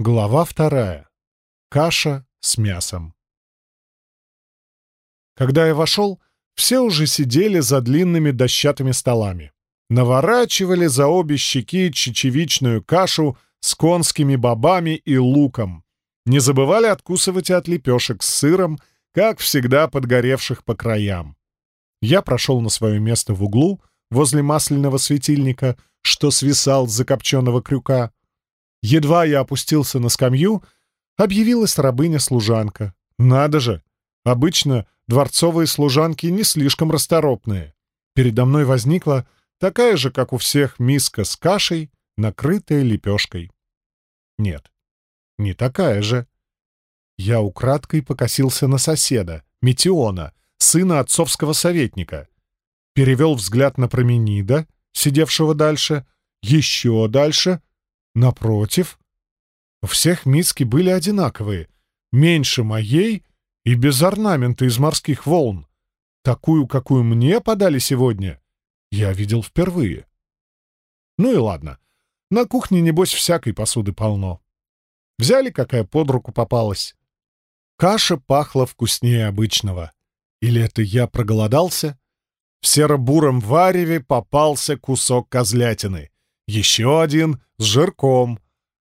Глава вторая. Каша с мясом. Когда я вошел, все уже сидели за длинными дощатыми столами. Наворачивали за обе щеки чечевичную кашу с конскими бобами и луком. Не забывали откусывать от лепешек с сыром, как всегда подгоревших по краям. Я прошел на свое место в углу, возле масляного светильника, что свисал с закопченного крюка, Едва я опустился на скамью, объявилась рабыня-служанка. Надо же! Обычно дворцовые служанки не слишком расторопные. Передо мной возникла такая же, как у всех, миска с кашей, накрытая лепешкой. Нет, не такая же. Я украдкой покосился на соседа, Метеона, сына отцовского советника. Перевел взгляд на Променида, сидевшего дальше, еще дальше — Напротив, всех миски были одинаковые, меньше моей и без орнамента из морских волн. Такую, какую мне подали сегодня, я видел впервые. Ну и ладно, на кухне, небось, всякой посуды полно. Взяли, какая под руку попалась. Каша пахла вкуснее обычного. Или это я проголодался? В серо-буром вареве попался кусок козлятины. Еще один с жирком.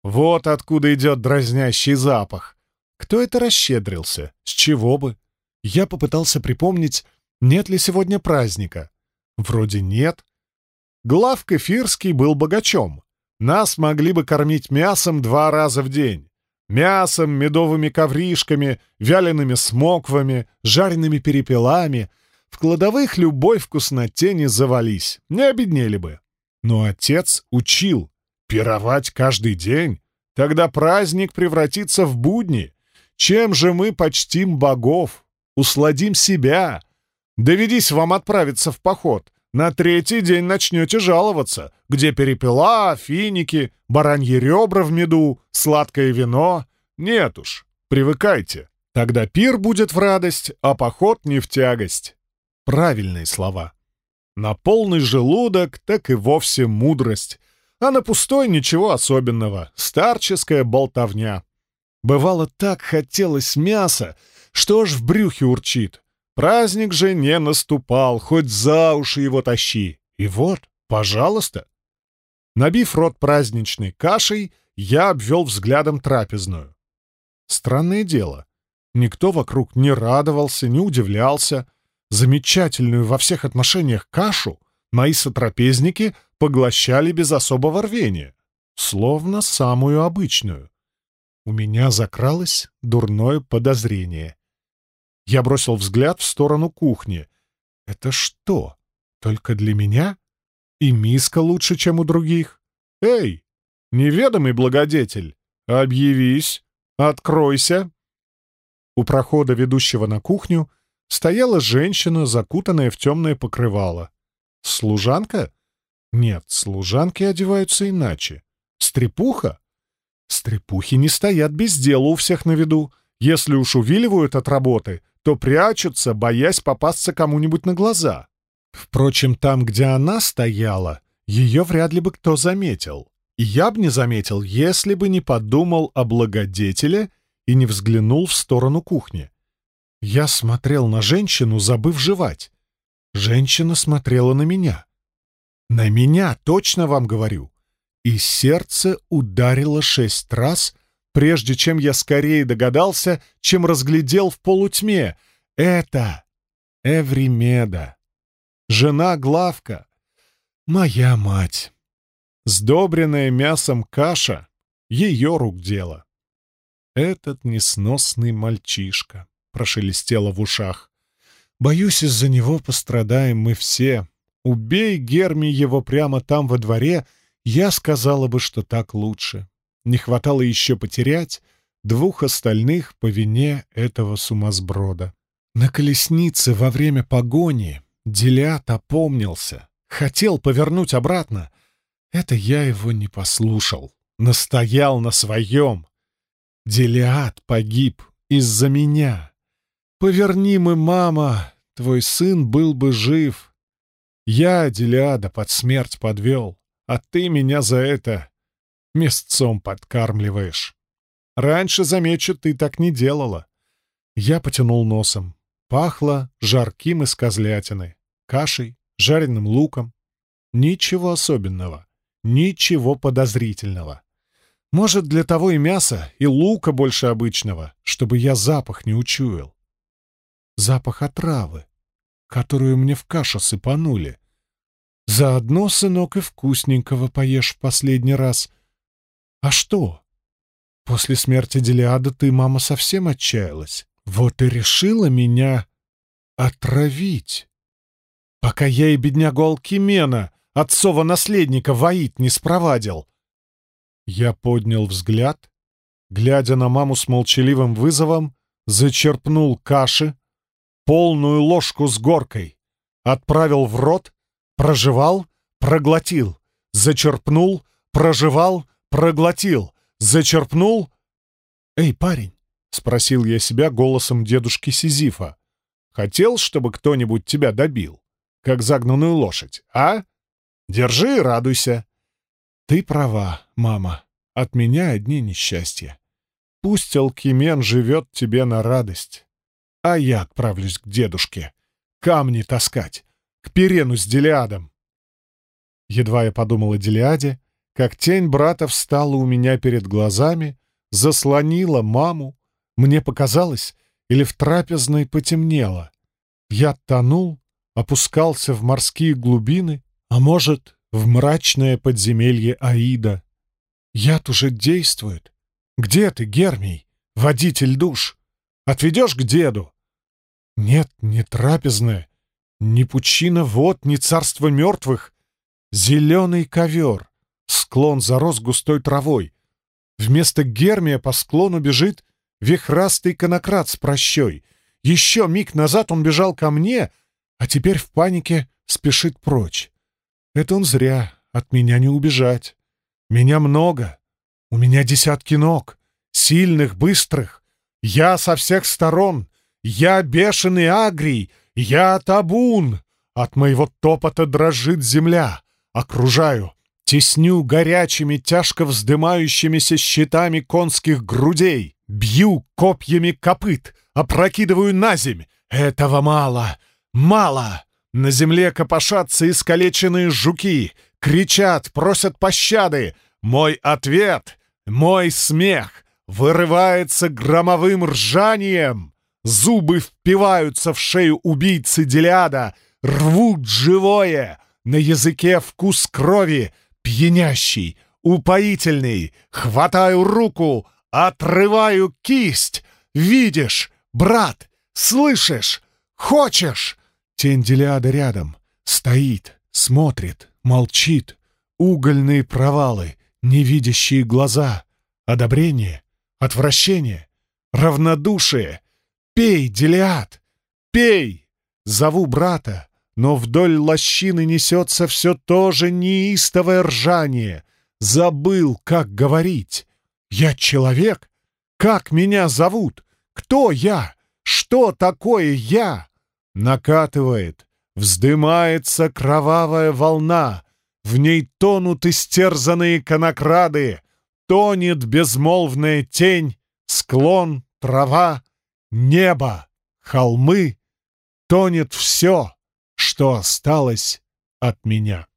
Вот откуда идет дразнящий запах. Кто это расщедрился? С чего бы? Я попытался припомнить, нет ли сегодня праздника. Вроде нет. Глав Кефирский был богачом. Нас могли бы кормить мясом два раза в день. Мясом, медовыми ковришками, вялеными смоквами, жареными перепелами. В кладовых любой вкусноте не завались, не обеднели бы. Но отец учил пировать каждый день. Тогда праздник превратится в будни. Чем же мы почтим богов? Усладим себя. Доведись вам отправиться в поход. На третий день начнете жаловаться, где перепела, финики, бараньи ребра в меду, сладкое вино. Нет уж, привыкайте. Тогда пир будет в радость, а поход не в тягость. Правильные слова. На полный желудок так и вовсе мудрость, а на пустой ничего особенного, старческая болтовня. Бывало, так хотелось мяса, что аж в брюхе урчит. Праздник же не наступал, хоть за уши его тащи. И вот, пожалуйста. Набив рот праздничной кашей, я обвел взглядом трапезную. Странное дело. Никто вокруг не радовался, не удивлялся — замечательную во всех отношениях кашу мои сотрапезники поглощали без особого рвения, словно самую обычную. У меня закралось дурное подозрение. Я бросил взгляд в сторону кухни. Это что, только для меня? И миска лучше, чем у других? Эй, неведомый благодетель, объявись, откройся. У прохода, ведущего на кухню, стояла женщина, закутанная в темное покрывало. Служанка? Нет, служанки одеваются иначе. Стрепуха? Стрепухи не стоят без дела у всех на виду. Если уж увиливают от работы, то прячутся, боясь попасться кому-нибудь на глаза. Впрочем, там, где она стояла, ее вряд ли бы кто заметил. И я бы не заметил, если бы не подумал о благодетеле и не взглянул в сторону кухни. Я смотрел на женщину, забыв жевать. Женщина смотрела на меня. На меня, точно вам говорю. И сердце ударило шесть раз, прежде чем я скорее догадался, чем разглядел в полутьме. Это Эвримеда, жена Главка, моя мать. Сдобренная мясом каша — ее рук дело. Этот несносный мальчишка. — прошелестело в ушах. «Боюсь, из-за него пострадаем мы все. Убей Герми его прямо там во дворе, я сказала бы, что так лучше. Не хватало еще потерять двух остальных по вине этого сумасброда. На колеснице во время погони Делят опомнился, хотел повернуть обратно. Это я его не послушал, настоял на своем. Делиат погиб из-за меня. Поверни мы, мама, твой сын был бы жив. Я, Делиада, под смерть подвел, а ты меня за это мясцом подкармливаешь. Раньше, замечу, ты так не делала. Я потянул носом. Пахло жарким из козлятины, кашей, жареным луком. Ничего особенного, ничего подозрительного. Может, для того и мяса, и лука больше обычного, чтобы я запах не учуял. Запах отравы, которую мне в кашу сыпанули. Заодно, сынок, и вкусненького поешь в последний раз. А что? После смерти Делиада ты, мама, совсем отчаялась. Вот и решила меня отравить. Пока я и беднягу Алкимена, отцова наследника, воит не спровадил. Я поднял взгляд, глядя на маму с молчаливым вызовом, зачерпнул каши, полную ложку с горкой, отправил в рот, прожевал, проглотил, зачерпнул, прожевал, проглотил, зачерпнул. «Эй, парень!» — спросил я себя голосом дедушки Сизифа. «Хотел, чтобы кто-нибудь тебя добил, как загнанную лошадь, а? Держи радуйся!» «Ты права, мама. От меня одни несчастья. Пусть Алкимен живет тебе на радость, а я отправлюсь к дедушке. Камни таскать, к Перену с Делиадом». Едва я подумал о Делиаде, как тень брата встала у меня перед глазами, заслонила маму. Мне показалось, или в трапезной потемнело. Я тонул, опускался в морские глубины, а может, в мрачное подземелье Аида. Яд уже действует. Где ты, Гермий, водитель душ? Отведешь к деду? Нет, не трапезная, ни пучина вод, ни царство мертвых. Зеленый ковер, склон зарос густой травой. Вместо Гермия по склону бежит вихрастый конократ с прощой. Еще миг назад он бежал ко мне, а теперь в панике спешит прочь. Это он зря, от меня не убежать. Меня много, у меня десятки ног, сильных, быстрых. Я со всех сторон, я бешеный агрий, я табун. От моего топота дрожит земля. Окружаю, тесню горячими, тяжко вздымающимися щитами конских грудей. Бью копьями копыт, опрокидываю на земь. Этого мало, мало. На земле копошатся искалеченные жуки, кричат, просят пощады. Мой ответ, мой смех вырывается громовым ржанием. Зубы впиваются в шею убийцы Делиада, рвут живое. На языке вкус крови, пьянящий, упоительный. Хватаю руку, отрываю кисть. Видишь, брат, слышишь, хочешь? Тень Делиада рядом. Стоит, смотрит, молчит. Угольные провалы, невидящие глаза. Одобрение, отвращение, равнодушие. Пей, Делиад, пей! Зову брата, но вдоль лощины несется все то же неистовое ржание. Забыл, как говорить. Я человек? Как меня зовут? Кто я? Что такое я? Накатывает, вздымается кровавая волна, в ней тонут истерзанные конокрады, тонет безмолвная тень, склон, трава, небо, холмы, тонет все, что осталось от меня.